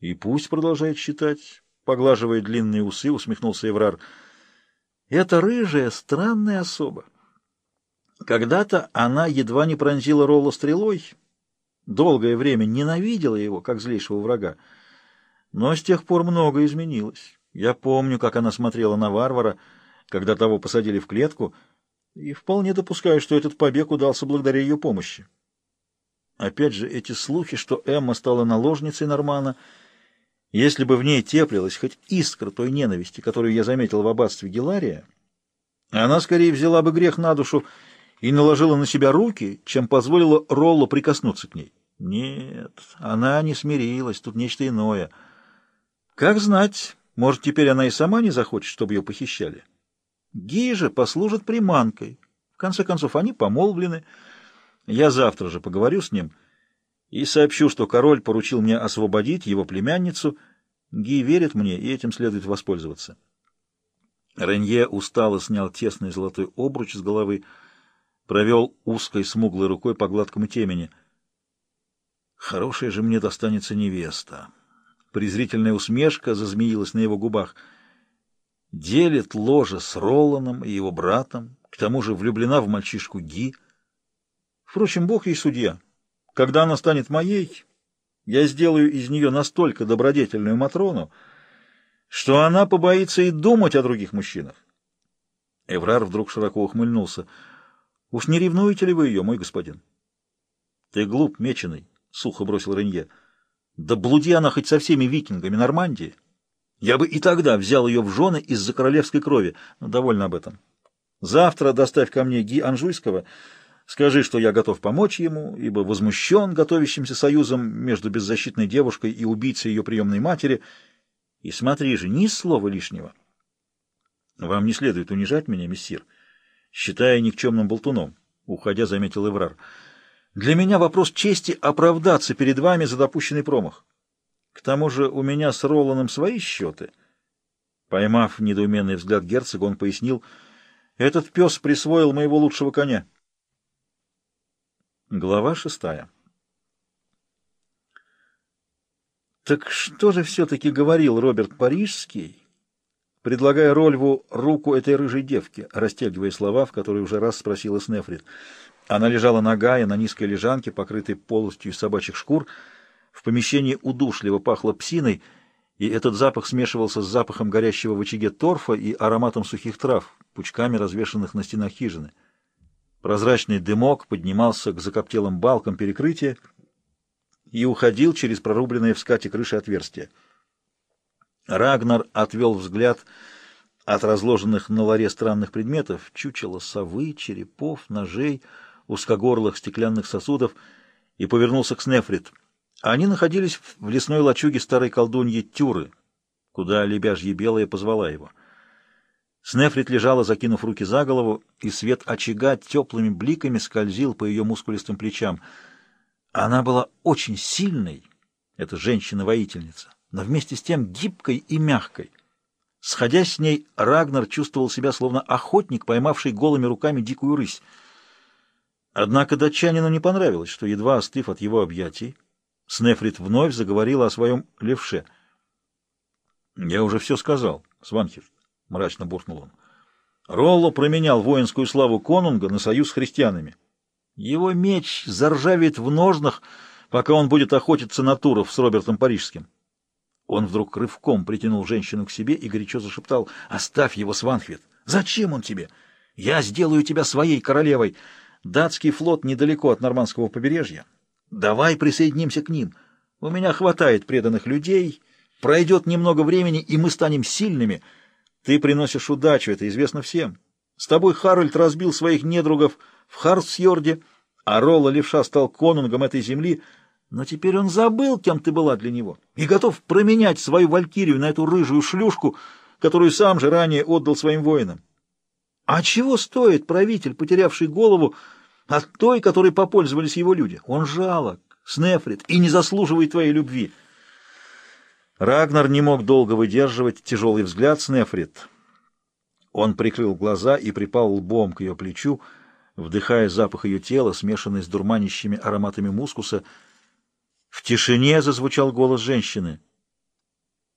И пусть продолжает считать, поглаживая длинные усы, усмехнулся Эврар. Это рыжая, странная особа. Когда-то она едва не пронзила Ролла стрелой, долгое время ненавидела его, как злейшего врага. Но с тех пор многое изменилось. Я помню, как она смотрела на варвара, когда того посадили в клетку, и вполне допускаю, что этот побег удался благодаря ее помощи. Опять же, эти слухи, что Эмма стала наложницей Нормана, если бы в ней теплилась хоть искра той ненависти, которую я заметил в аббатстве Гелария, она скорее взяла бы грех на душу и наложила на себя руки, чем позволила Роллу прикоснуться к ней. Нет, она не смирилась, тут нечто иное. Как знать, может, теперь она и сама не захочет, чтобы ее похищали. Ги же послужит приманкой. В конце концов, они помолвлены. Я завтра же поговорю с ним и сообщу, что король поручил мне освободить его племянницу. Ги верит мне, и этим следует воспользоваться. Ренье устало снял тесный золотой обруч с головы, провел узкой смуглой рукой по гладкому темени. «Хорошая же мне достанется невеста». Презрительная усмешка зазмеилась на его губах. «Делит ложе с Роланом и его братом, к тому же влюблена в мальчишку Ги. Впрочем, Бог ей судья. Когда она станет моей, я сделаю из нее настолько добродетельную Матрону, что она побоится и думать о других мужчинах. Эврар вдруг широко ухмыльнулся. — Уж не ревнуете ли вы ее, мой господин? — Ты глуп, меченый, — сухо бросил Ренье. — Да блуди она хоть со всеми викингами Нормандии. Я бы и тогда взял ее в жены из-за королевской крови. Но довольно об этом. Завтра доставь ко мне Ги Анжуйского. Скажи, что я готов помочь ему, ибо возмущен готовящимся союзом между беззащитной девушкой и убийцей ее приемной матери — и смотри же, ни слова лишнего. Вам не следует унижать меня, мессир, считая никчемным болтуном, уходя, заметил Эврар. Для меня вопрос чести оправдаться перед вами за допущенный промах. К тому же у меня с Роланом свои счеты. Поймав недоуменный взгляд герцога, он пояснил, этот пес присвоил моего лучшего коня. Глава шестая Так что же все-таки говорил Роберт Парижский, предлагая Рольву руку этой рыжей девки, растягивая слова, в которые уже раз спросила Снефрит. Она лежала нагая на низкой лежанке, покрытой полостью собачьих шкур. В помещении удушливо пахло псиной, и этот запах смешивался с запахом горящего в очаге торфа и ароматом сухих трав, пучками развешанных на стенах хижины. Прозрачный дымок поднимался к закоптелым балкам перекрытия, и уходил через прорубленные в скате крыши отверстия. Рагнар отвел взгляд от разложенных на ларе странных предметов, чучела совы, черепов, ножей, узкогорлых стеклянных сосудов, и повернулся к Снефрит. Они находились в лесной лачуге старой колдуньи Тюры, куда лебяжье белая позвала его. Снефрит лежала, закинув руки за голову, и свет очага теплыми бликами скользил по ее мускулистым плечам — она была очень сильной, эта женщина-воительница, но вместе с тем гибкой и мягкой. Сходясь с ней, Рагнар чувствовал себя словно охотник, поймавший голыми руками дикую рысь. Однако датчанину не понравилось, что, едва остыв от его объятий, Снефрит вновь заговорила о своем левше. — Я уже все сказал, Сванхерт, — мрачно буркнул он. Ролло променял воинскую славу конунга на союз с христианами. Его меч заржавеет в ножнах, пока он будет охотиться на туров с Робертом Парижским. Он вдруг рывком притянул женщину к себе и горячо зашептал «Оставь его, Сванхвит! Зачем он тебе? Я сделаю тебя своей королевой! Датский флот недалеко от нормандского побережья. Давай присоединимся к ним. У меня хватает преданных людей, пройдет немного времени, и мы станем сильными. Ты приносишь удачу, это известно всем. С тобой Харальд разбил своих недругов в Харсьорде, а Ролла Левша стал конунгом этой земли, но теперь он забыл, кем ты была для него, и готов променять свою валькирию на эту рыжую шлюшку, которую сам же ранее отдал своим воинам. А чего стоит правитель, потерявший голову от той, которой попользовались его люди? Он жалок, Снефрит, и не заслуживает твоей любви. Рагнар не мог долго выдерживать тяжелый взгляд Снефрит. Он прикрыл глаза и припал лбом к ее плечу, вдыхая запах ее тела, смешанный с дурманящими ароматами мускуса. В тишине зазвучал голос женщины —